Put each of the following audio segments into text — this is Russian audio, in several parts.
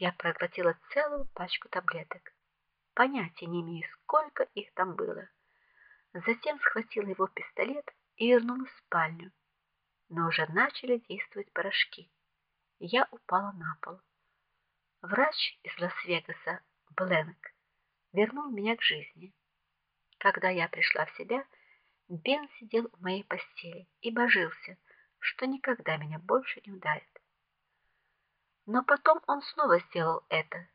я проглотила целую пачку таблеток. Понятия не имею, сколько их там было. Затем схватила его пистолет и вернулась в спальню. Но уже начали действовать порошки. Я упала на пол. Врач из Лас-Вегаса, Бленк, вернул меня к жизни. Когда я пришла в себя, Бен сидел в моей постели и божился, что никогда меня больше не ударит. Но потом он снова сделал это,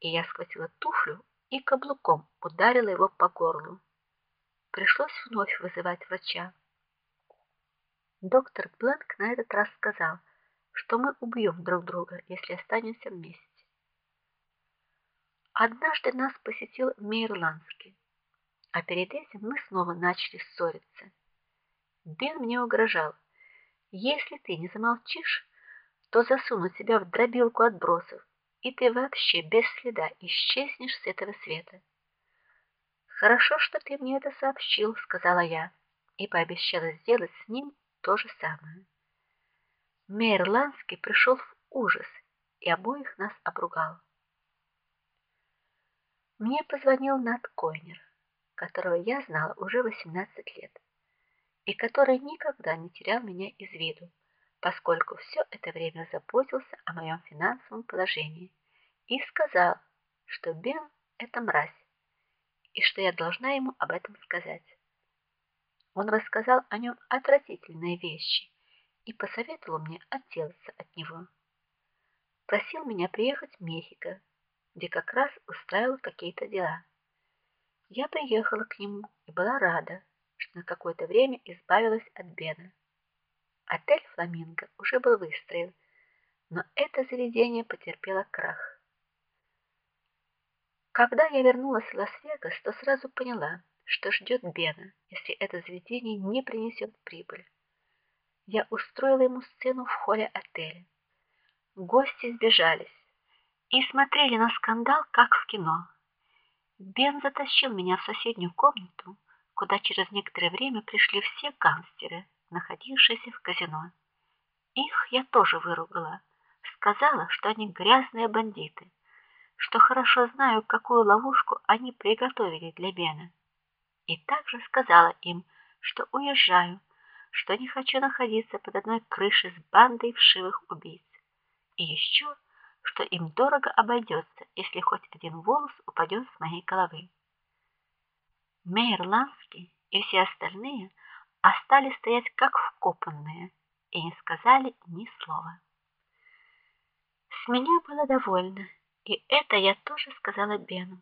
и я схватила туфлю и каблуком ударила его по горлу. Пришлось вновь вызывать врача. Доктор Бленк на этот раз сказал, что мы убьем друг друга, если останемся вместе. Однажды нас посетил Мейрландский, а перед этим мы снова начали ссориться. Бен мне угрожал: "Если ты не замолчишь, то засуну тебя в дробилку отбросов, и ты вообще без следа исчезнешь с этого света". Хорошо, что ты мне это сообщил, сказала я и пообещала сделать с ним то же самое. Мейрландский пришел в ужас и обоих нас обругал. Мне позвонил Нат Койнер, которого я знала уже 18 лет, и который никогда не терял меня из виду, поскольку все это время заботился о моем финансовом положении, и сказал, что Бен это мразь, и что я должна ему об этом сказать. Он рассказал о нем отвратительные вещи и посоветовал мне отделаться от него. Просил меня приехать в Мехико, где как раз устраивал какие-то дела. Я приехала к нему и была рада, что на какое-то время избавилась от Бена. Отель Фламинго уже был выстроен, но это заведение потерпело крах. Когда я вернулась в Лас-Вегас, то сразу поняла, что ждет Бена, если это заведение не принесет прибыль. Я устроила ему сцену в холле отеля. Гости сбежались, и смотрели на скандал, как в кино. Бен затащил меня в соседнюю комнату, куда через некоторое время пришли все гангстеры, находившиеся в казино. Их я тоже выругала, сказала, что они грязные бандиты, что хорошо знаю, какую ловушку они приготовили для Бена. И также сказала им, что уезжаю, что не хочу находиться под одной крышей с бандой вшивых убийц. И еще что им дорого обойдется, если хоть один волос упадет с моей головы. Мейер Ланский и все остальные остались стоять как вкопанные и не сказали ни слова. С меня было довольно, и это я тоже сказала Бену.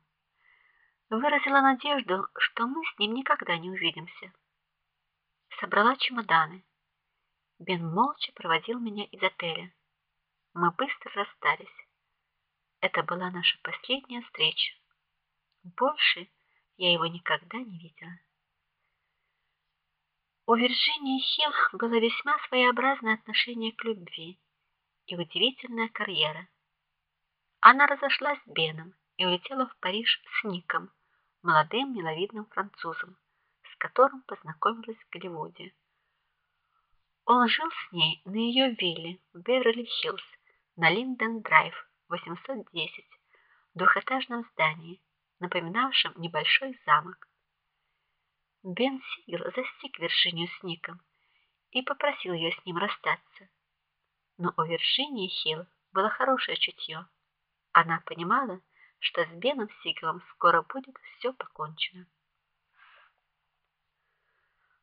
Выразила надежду, что мы с ним никогда не увидимся. Собрала чемоданы. Бен молча проводил меня из отеля. Мы быстро расстались. Это была наша последняя встреча. Больше я его никогда не видела. У Вирджинии Хилл было весьма своеобразное отношение к любви и удивительная карьера. Она разошлась с Беном и улетела в Париж с Ником, молодым миловидным французом, с которым познакомилась в Голливуде. Он жил с ней на ее вилле в Беверли-Хиллз на Линден-драйв 810, двухэтажном здании, напоминавшем небольшой замок. Бен Сигел застиг Вирджинию с Ником и попросил ее с ним расстаться. Но у Вирджинии Хилл было хорошее чутье. Она понимала, что с Беном Сигелом скоро будет все покончено.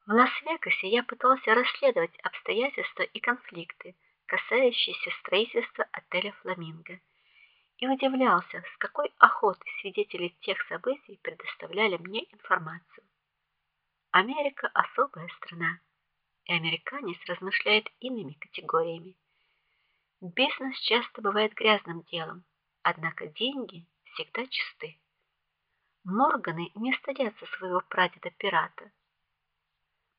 В Лас-Вегасе я пытался расследовать обстоятельства и конфликты, касающиеся строительства отеля Фламинго, и удивлялся, с какой охотой свидетели тех событий предоставляли мне информацию. Америка особая страна, и американец размышляет иными категориями. Бизнес часто бывает грязным делом, однако деньги всегда чисты. Морганы не стыдятся своего прадеда-пирата.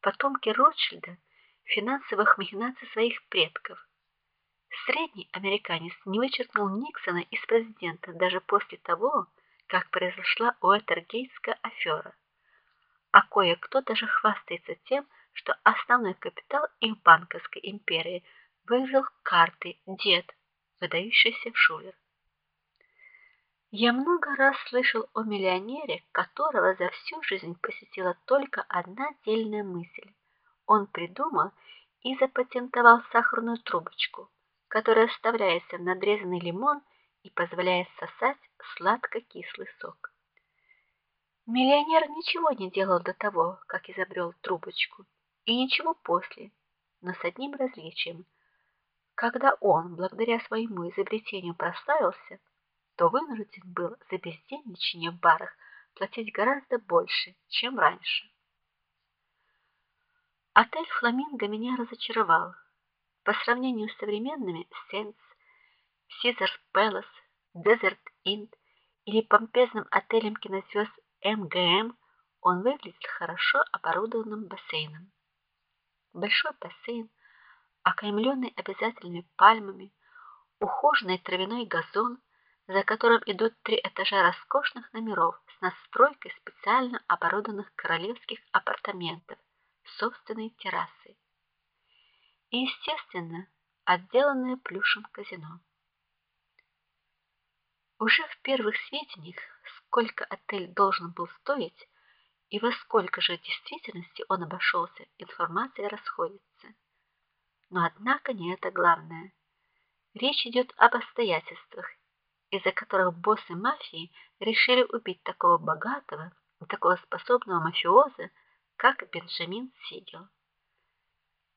Потомки Ротшильда финансовых махинаций своих предков Средний американец не вычеркнул Никсона из президента даже после того, как произошла Уотергейтская афера. А кое-кто даже хвастается тем, что основной капитал их банковской империи выиграл карты дед, выдающийся шулер. Я много раз слышал о миллионере, которого за всю жизнь посетила только одна дельная мысль. Он придумал и запатентовал сахарную трубочку, которая вставляется в надрезанный лимон и позволяет сосать сладко-кислый сок. Миллионер ничего не делал до того, как изобрел трубочку, и ничего после, но с одним различием. Когда он, благодаря своему изобретению, прославился, то вынужден был за бездельничание в барах платить гораздо больше, чем раньше. Отель Фламинго меня разочаровал. По сравнению с современными Сенс, Caesars Palace, Desert Inn или помпезным отелем кинозвезд МГМ, он выглядит хорошо оборудованным бассейном. Большой бассейн, окаймленный обязательными пальмами, ухоженный травяной газон – за которым идут три этажа роскошных номеров с настройкой специально оборудованных королевских апартаментов собственной террасой. И, естественно, отделанное плюшем казино. Уже в первых сведениях, сколько отель должен был стоить и во сколько же в действительности он обошелся, информация расходится. Но однако не это главное. Речь идет об обстоятельствах, из-за которых боссы мафии решили убить такого богатого и такого способного мафиоза, как Бенджамин Сигел.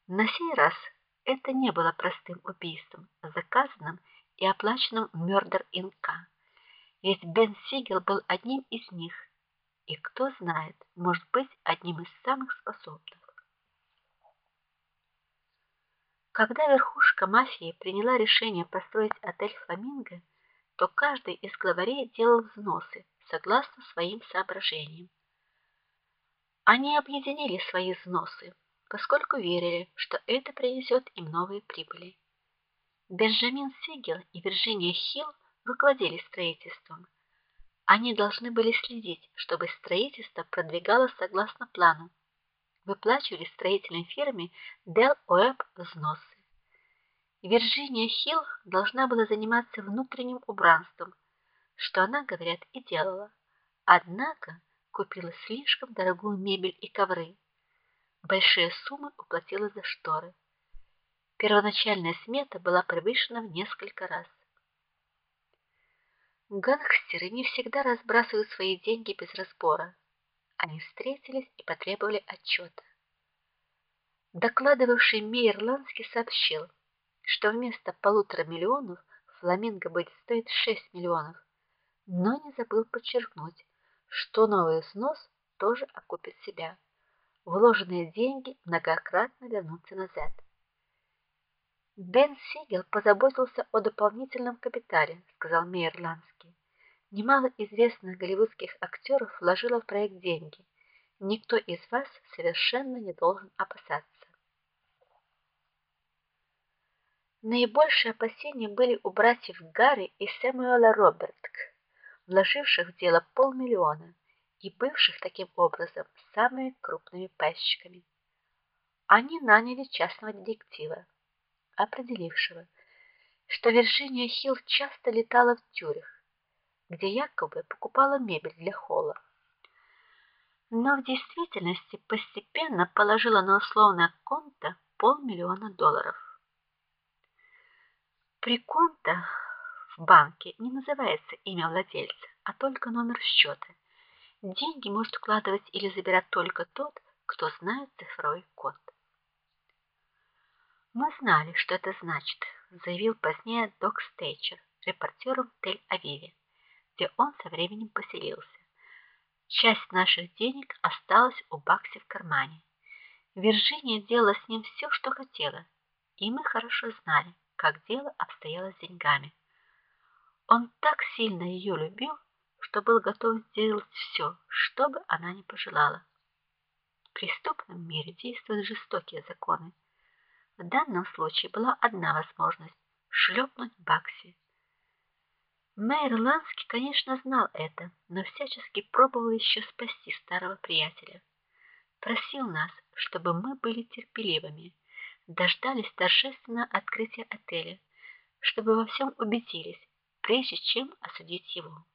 На сей раз это не было простым убийством, заказанным и оплаченным Murder Инка. Ведь Бен Сигел был одним из них, и кто знает, может быть, одним из самых способных. Когда верхушка мафии приняла решение построить отель Фламинго, то каждый из главарей делал взносы согласно своим соображениям. Они объединили свои взносы, поскольку верили, что это принесет им новые прибыли. Бенджамин Сигел и Вирджиния Хилл руководили строительством. Они должны были следить, чтобы строительство продвигалось согласно плану. Выплачивали строительной фирме Del Oeb взносы. Вирджиния Хилл должна была заниматься внутренним убранством, что она, говорят, и делала. Однако купила слишком дорогую мебель и ковры. Большие суммы уплатила за шторы. Первоначальная смета была превышена в несколько раз. Гангстеры не всегда разбрасывают свои деньги без разбора. Они встретились и потребовали отчета. Докладывавший Мейерландский сообщил, что вместо полутора миллионов фламинго будет стоить 6 миллионов, но не забыл подчеркнуть, что новый снос тоже окупит себя. Вложенные деньги многократно вернутся назад. Бен Сигел позаботился о дополнительном капитале, сказал Мейерландский. Немало известных голливудских актеров вложило в проект деньги. Никто из вас совершенно не должен опасаться. Наибольшие опасения были у братьев Гарри и Сэмюэла Робертк, вложивших в дело полмиллиона и бывших таким образом самыми крупными пайщиками. Они наняли частного детектива, определившего, что Вирджиния Хилл часто летала в Тюрих, где якобы покупала мебель для холла. Но в действительности постепенно положила на условное конто полмиллиона долларов. При конто в банке не называется имя владельца, а только номер счета. Деньги может вкладывать или забирать только тот, кто знает цифровой код. Мы знали, что это значит, заявил позднее Док Стейчер, репортером Тель-Авиве, где он со временем поселился. Часть наших денег осталась у Бакси в кармане. Вирджиния делала с ним все, что хотела, и мы хорошо знали, как дело обстояло с деньгами. Он так сильно ее любил, что был готов сделать все, что бы она ни пожелала. В преступном мире действуют жестокие законы. В данном случае была одна возможность шлепнуть Бакси. Мэйр Ланский, конечно, знал это, но всячески пробовал еще спасти старого приятеля. Просил нас, чтобы мы были терпеливыми дождались торжественного открытия отеля, чтобы во всем убедились, прежде чем осудить его.